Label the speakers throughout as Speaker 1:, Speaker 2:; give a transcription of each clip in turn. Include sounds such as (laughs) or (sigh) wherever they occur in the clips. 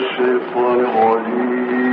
Speaker 1: الشيطان الرجيم.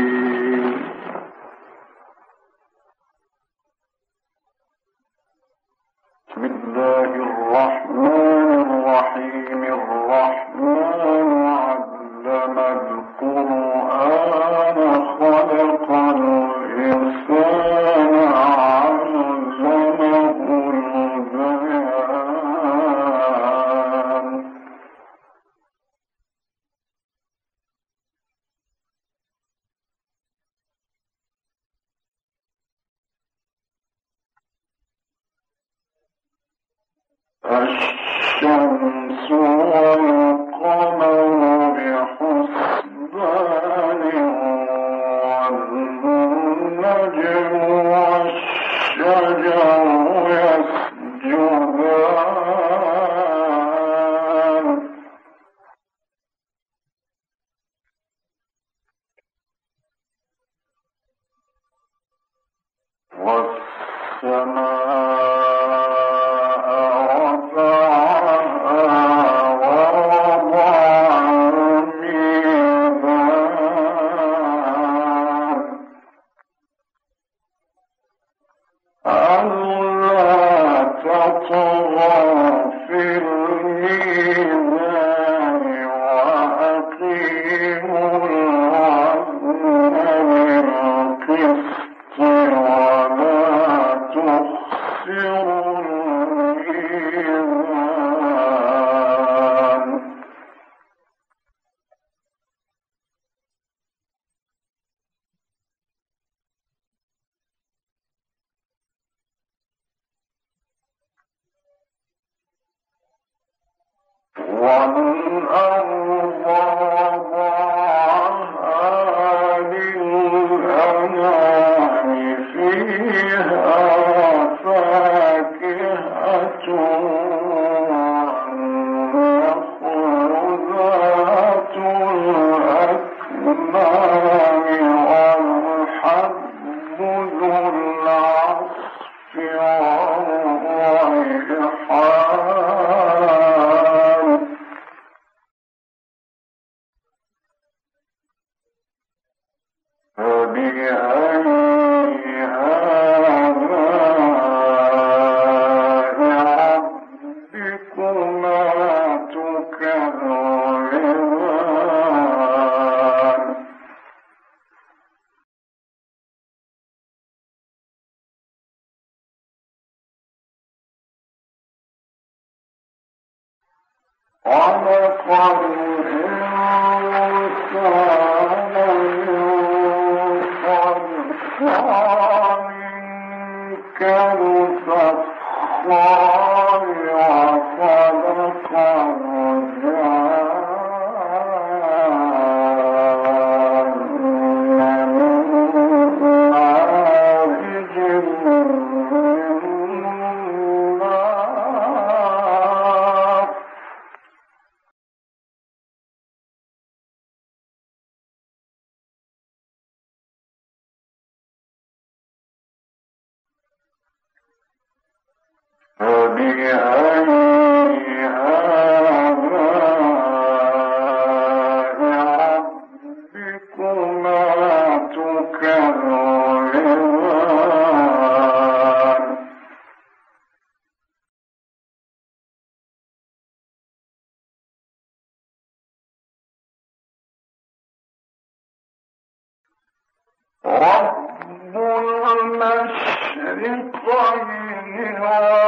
Speaker 1: ألا On the quadruped ورب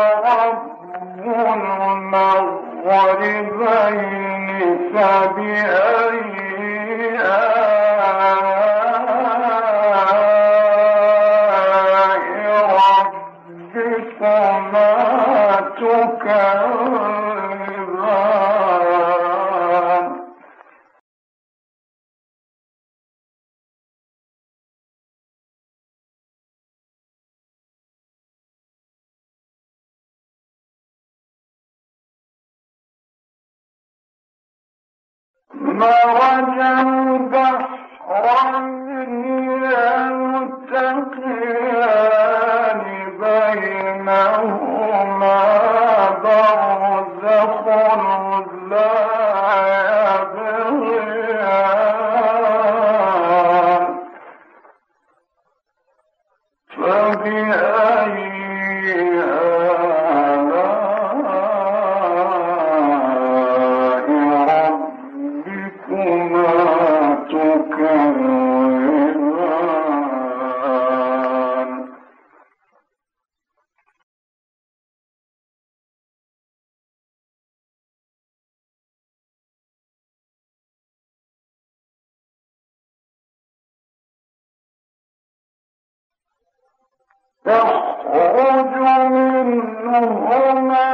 Speaker 1: تخرج منهما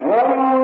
Speaker 1: هم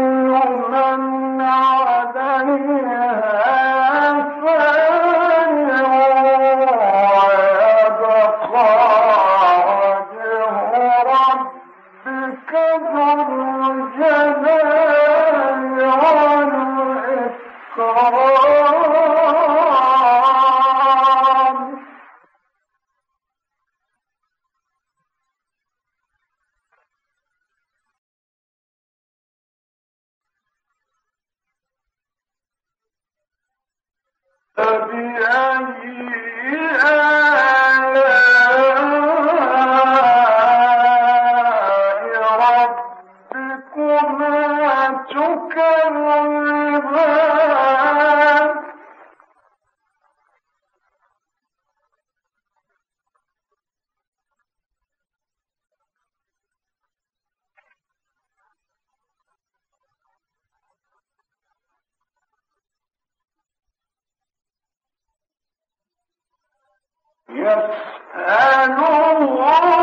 Speaker 1: فاسألوه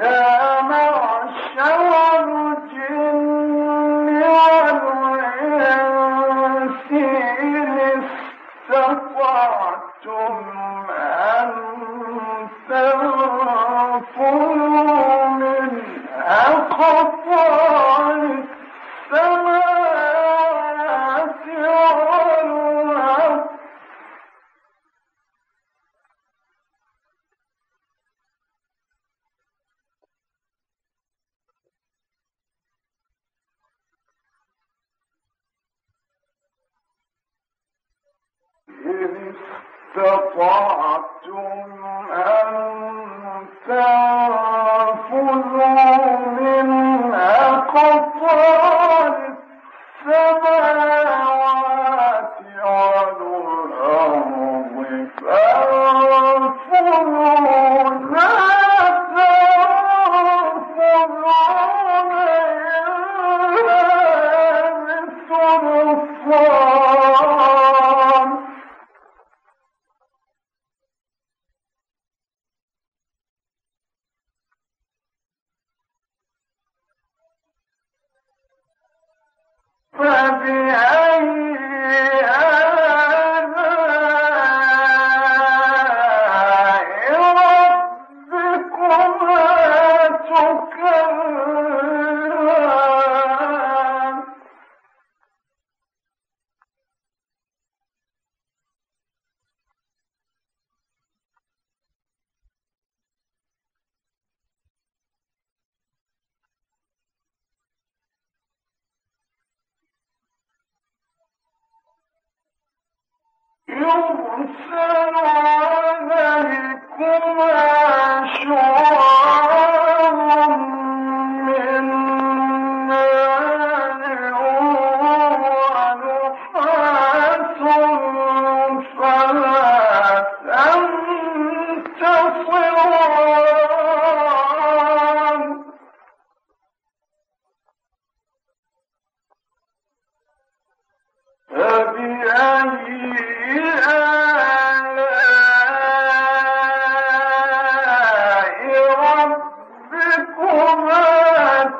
Speaker 1: Yeah.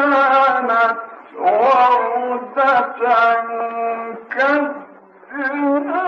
Speaker 1: هذه جهنم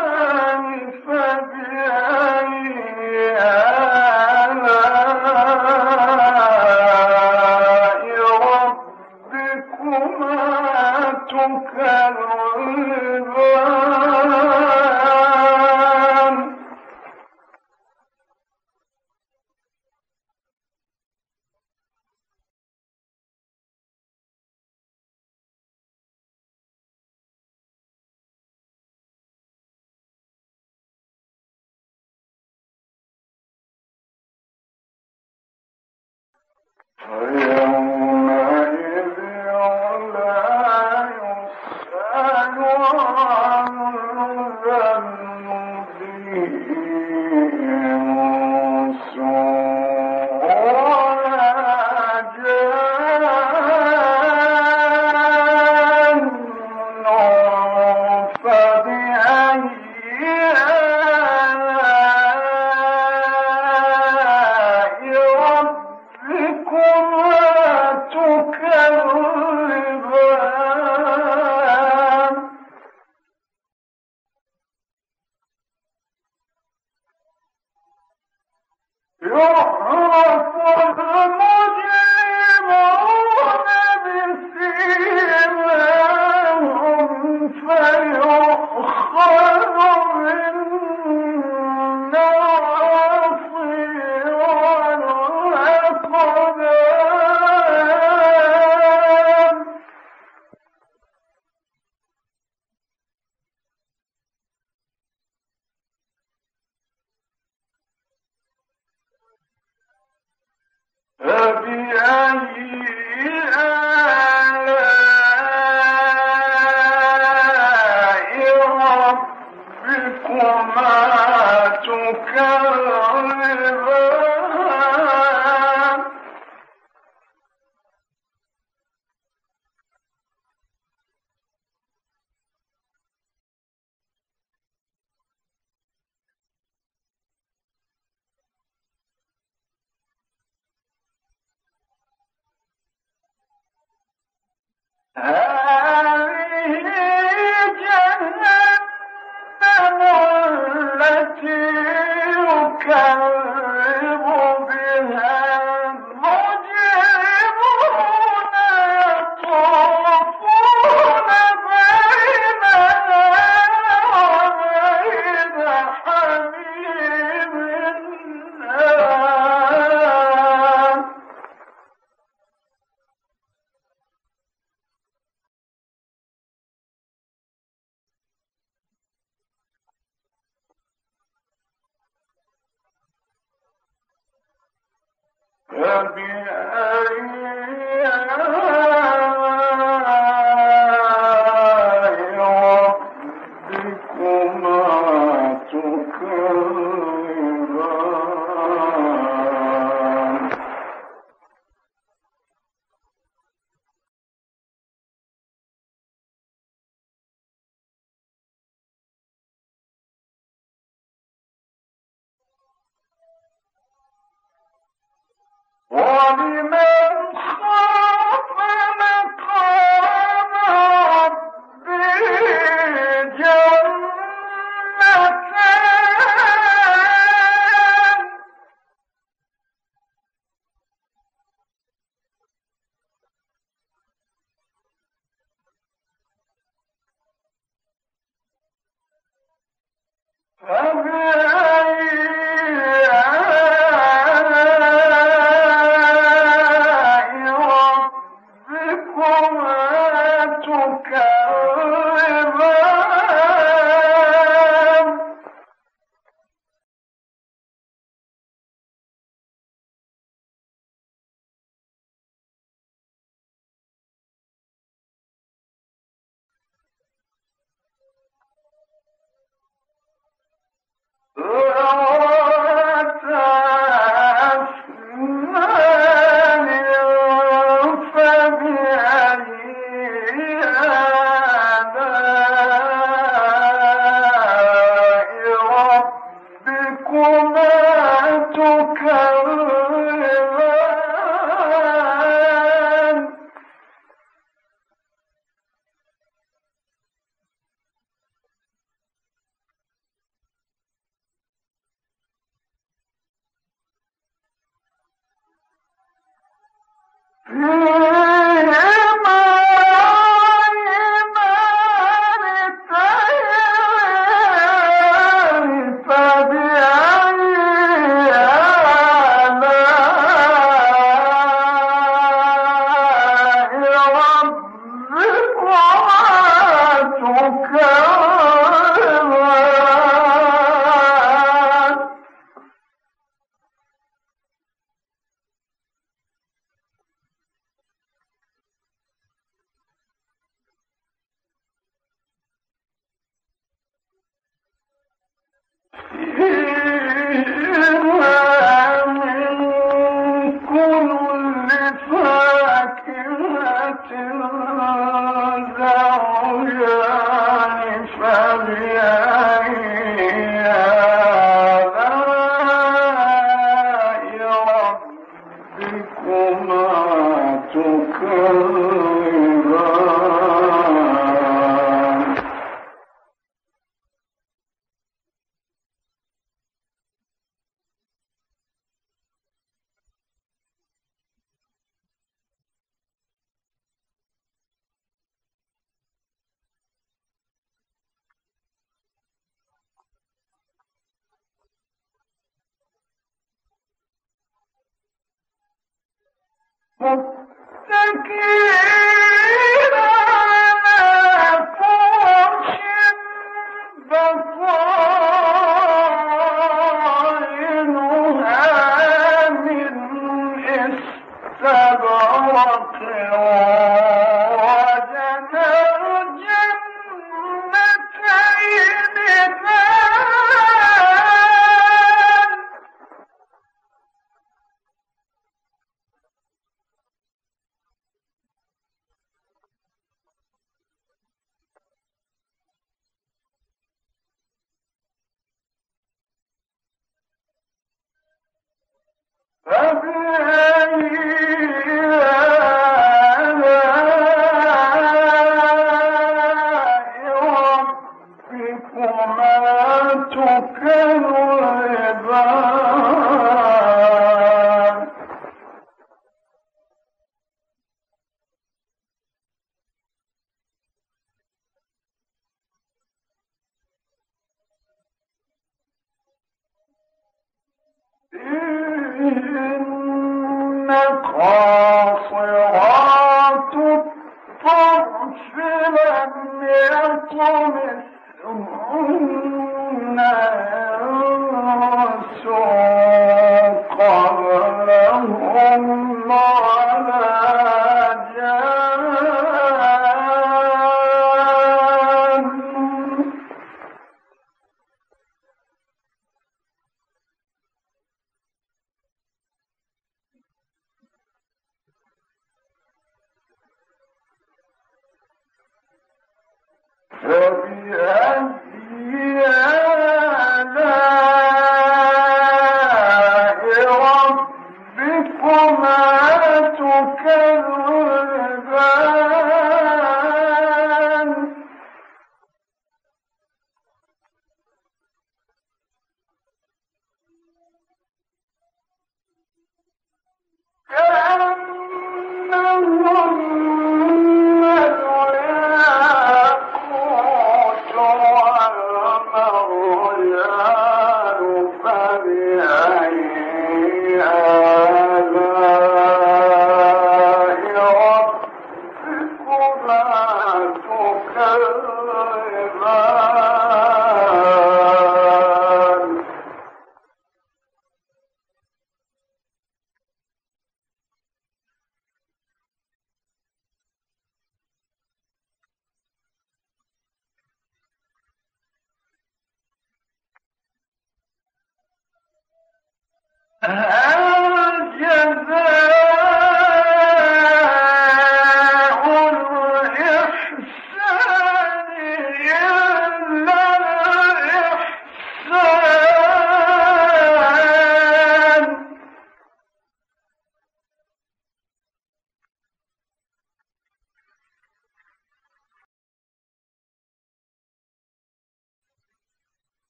Speaker 1: Ah! ربكما Yeah. تكن Ah, (laughs)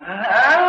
Speaker 1: Ah!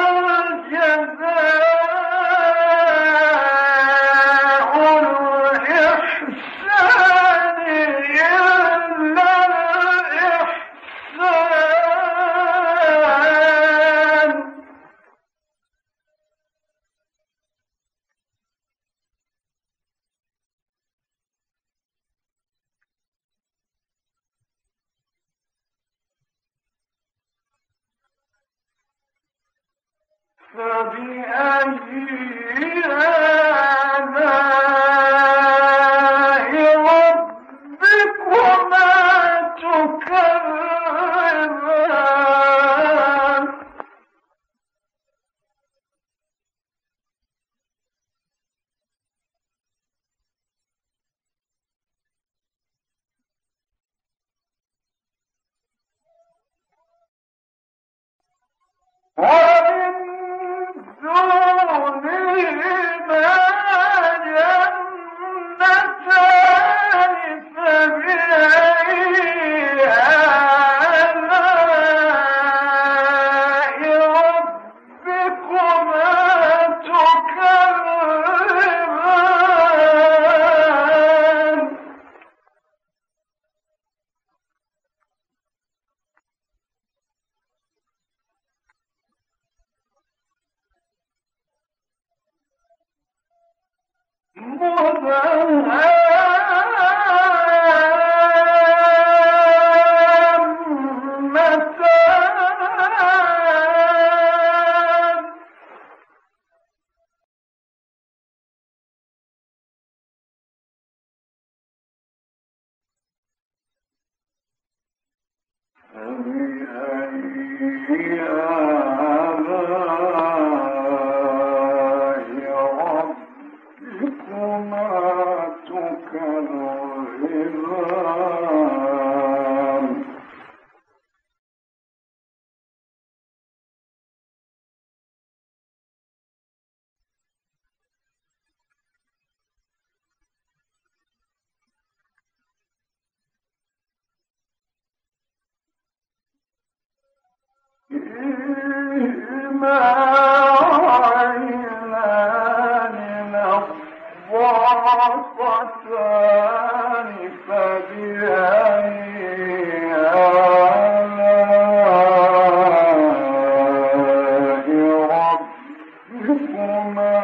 Speaker 1: يوم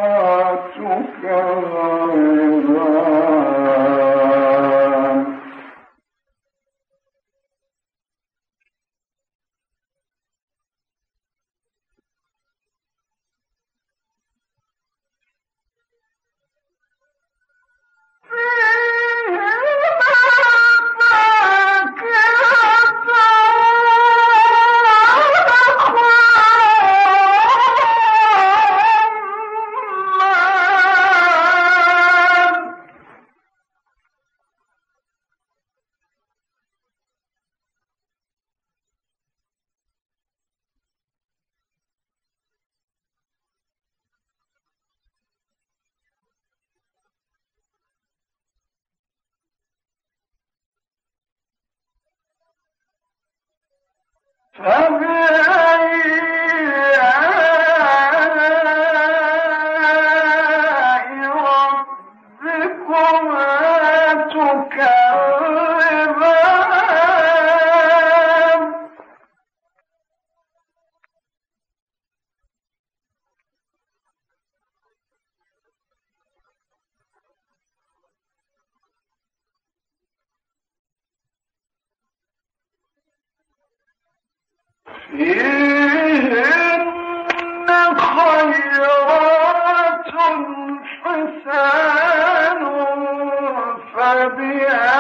Speaker 1: فبأي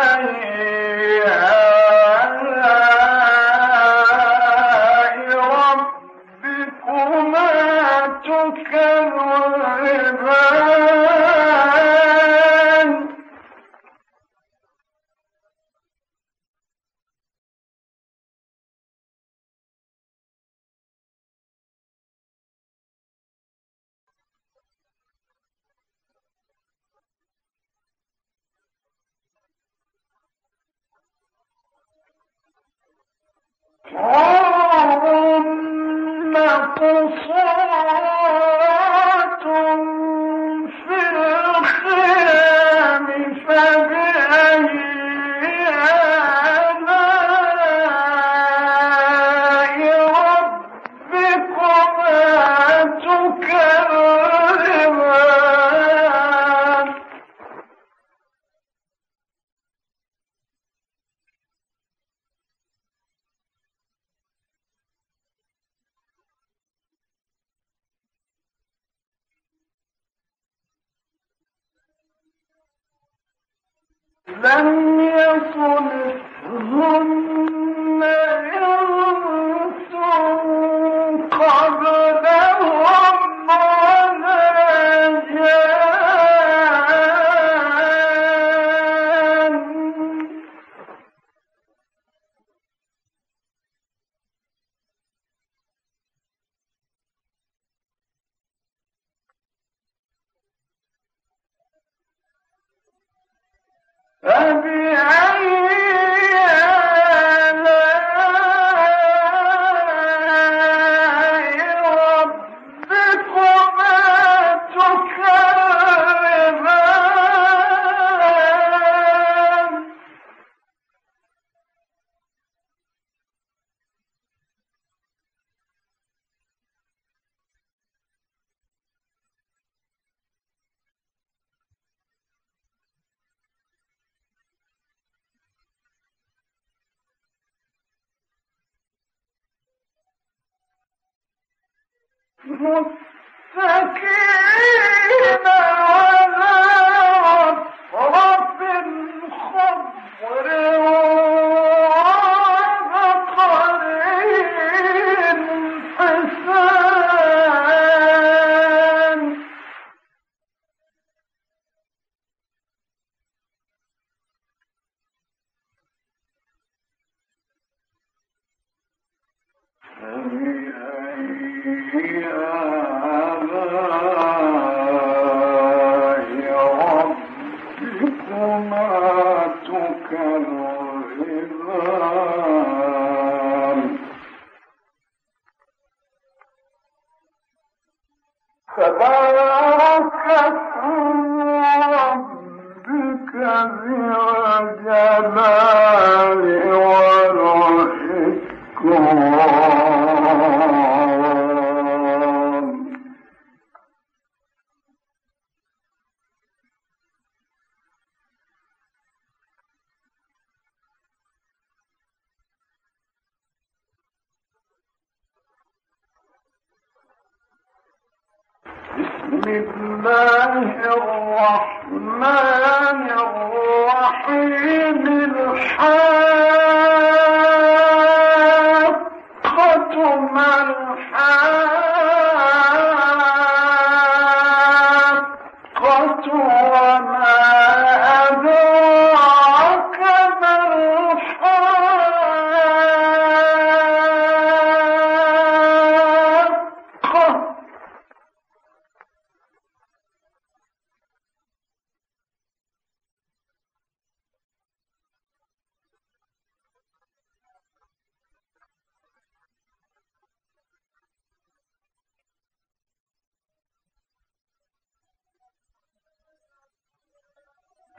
Speaker 1: لم يصلهم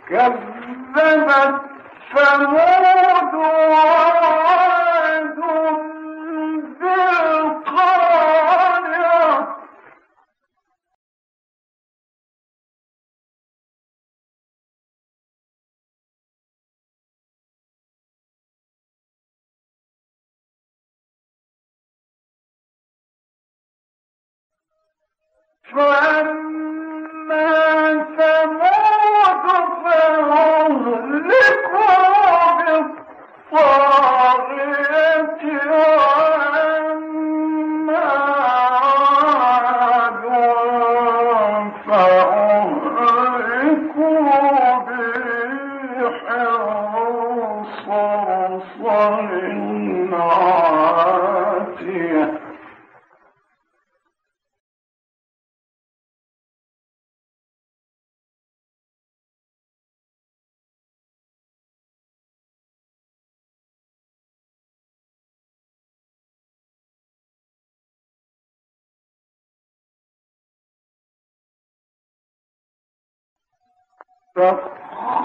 Speaker 1: كذبت ثمود وعاد بالقارعة فأما ثمود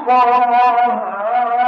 Speaker 1: عليهم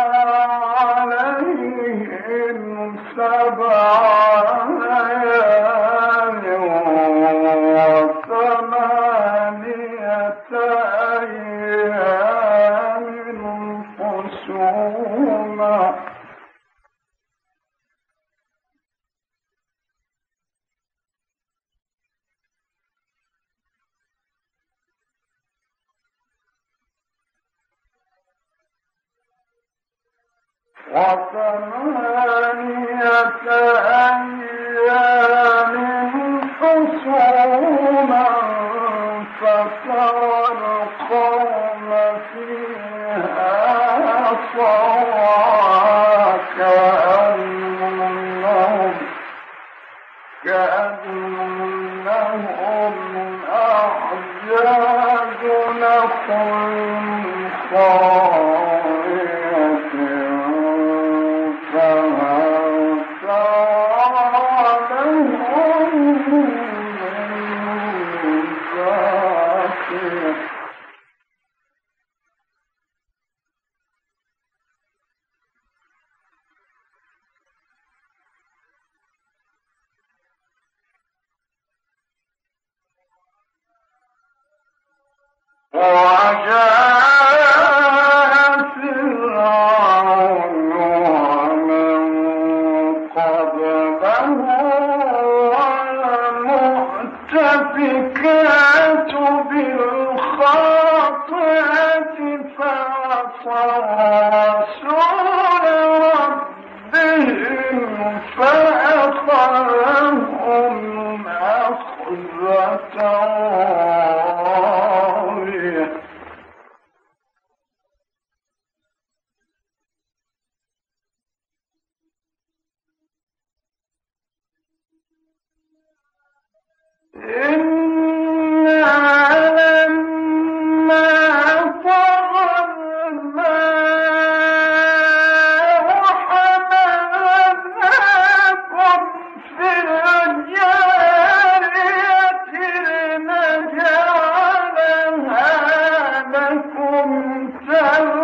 Speaker 1: السلام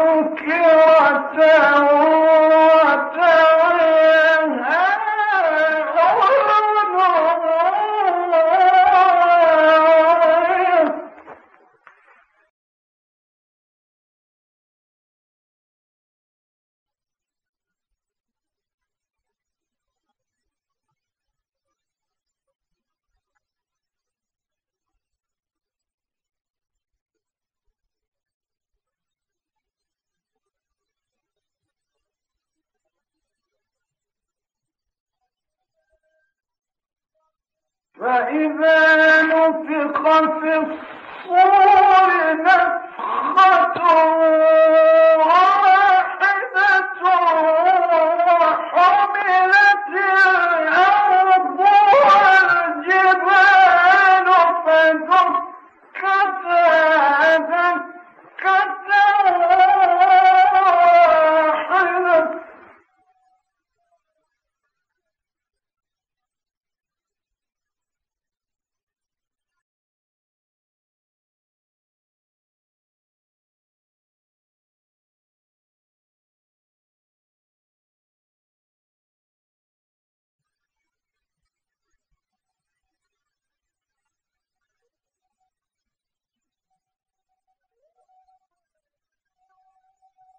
Speaker 1: فإذا نفخ في الصور نفخة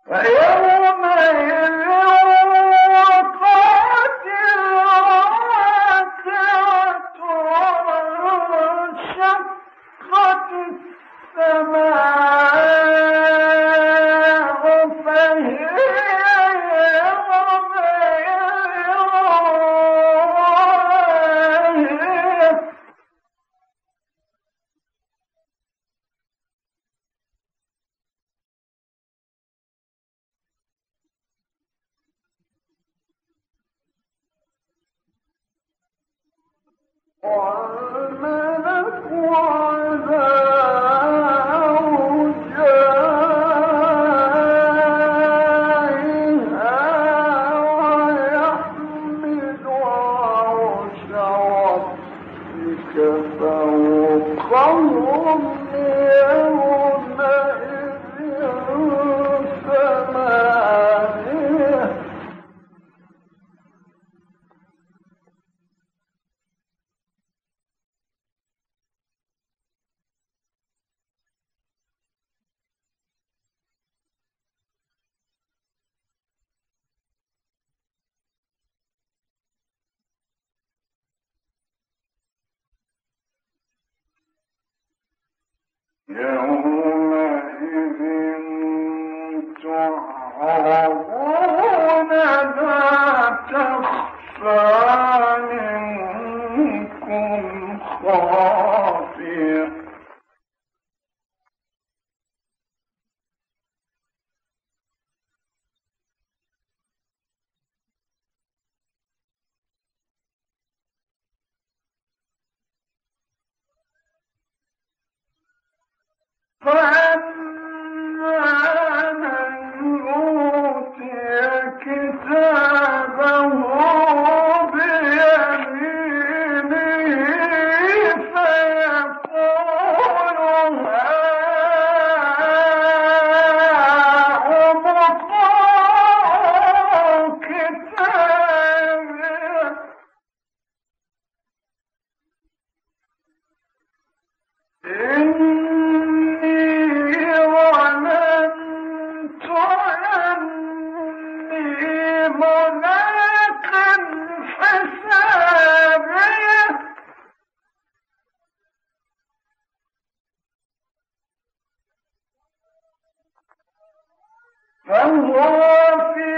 Speaker 1: فيومئذ إني فهو في